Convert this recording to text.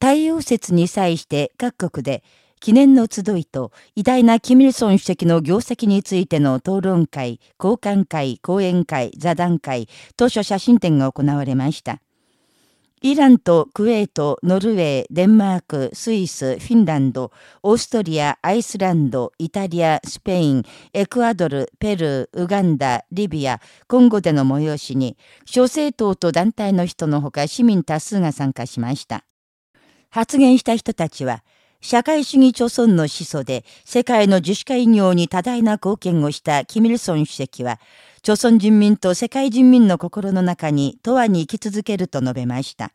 太陽節に際して各国で記念の集いと偉大なキミルソン主席の業績についての討論会、交換会、講演会、座談会、当初写真展が行われました。イランとクウェート、ノルウェー、デンマーク、スイス、フィンランド、オーストリア、アイスランド、イタリア、スペイン、エクアドル、ペルー、ウガンダ、リビア、コンゴでの催しに、諸政党と団体の人のほか市民多数が参加しました。発言した人たちは、社会主義著村の始祖で世界の樹脂化医業に多大な貢献をしたキミルソン主席は、朝鮮人民と世界人民の心の中に永遠に生き続けると述べました。